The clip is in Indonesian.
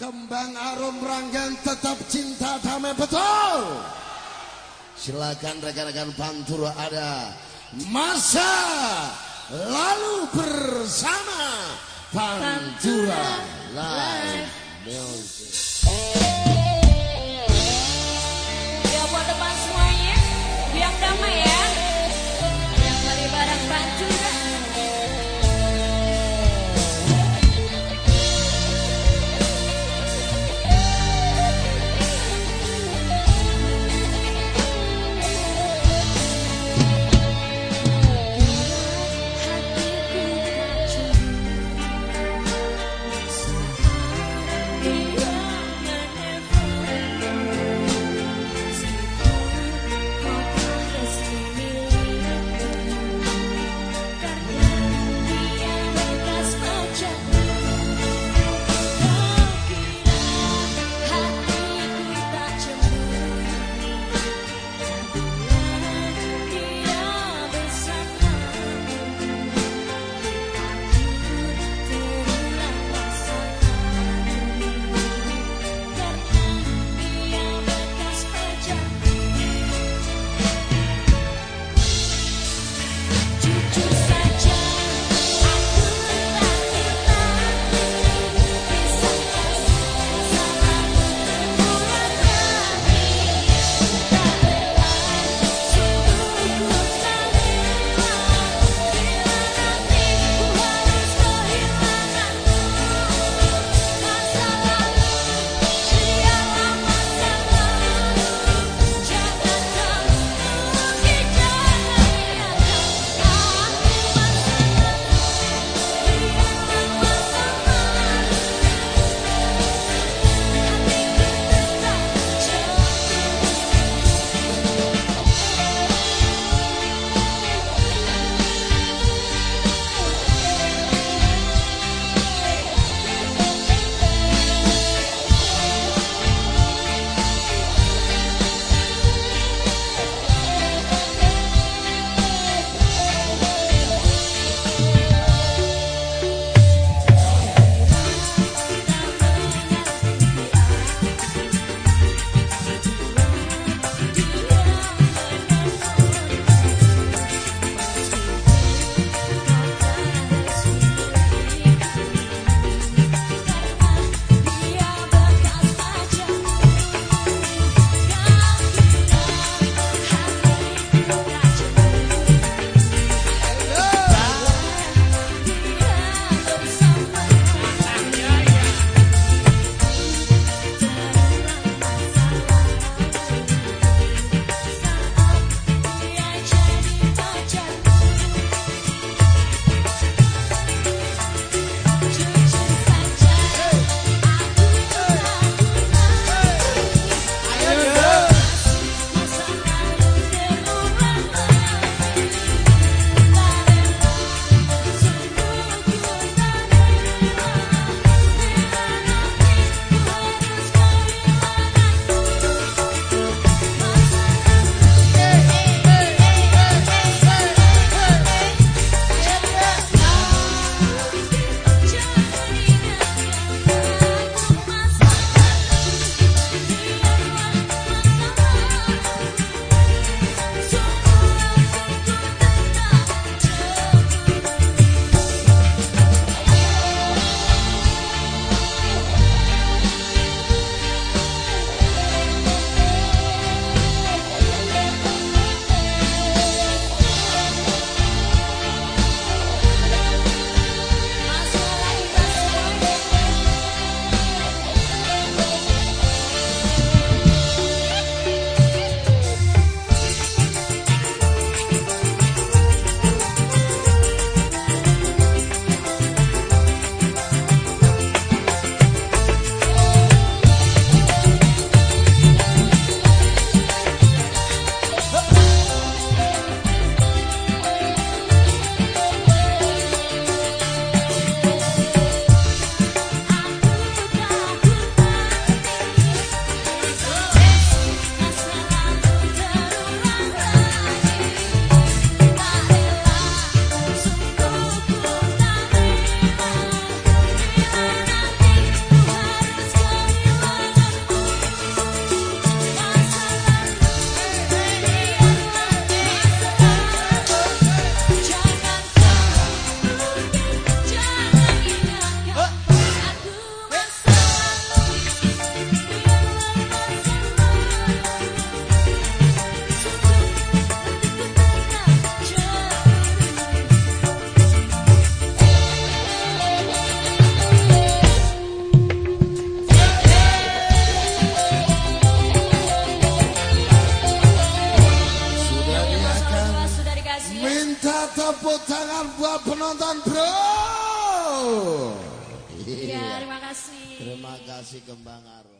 Kembang arum ranggan tetap cinta damai betul. Silakan rekan-rekan Pantura ada masa lalu bersama Pantura Live Music. Tepuk tangan buat penonton bro. Iya, terima kasih. Terima kasih Kembang Arum.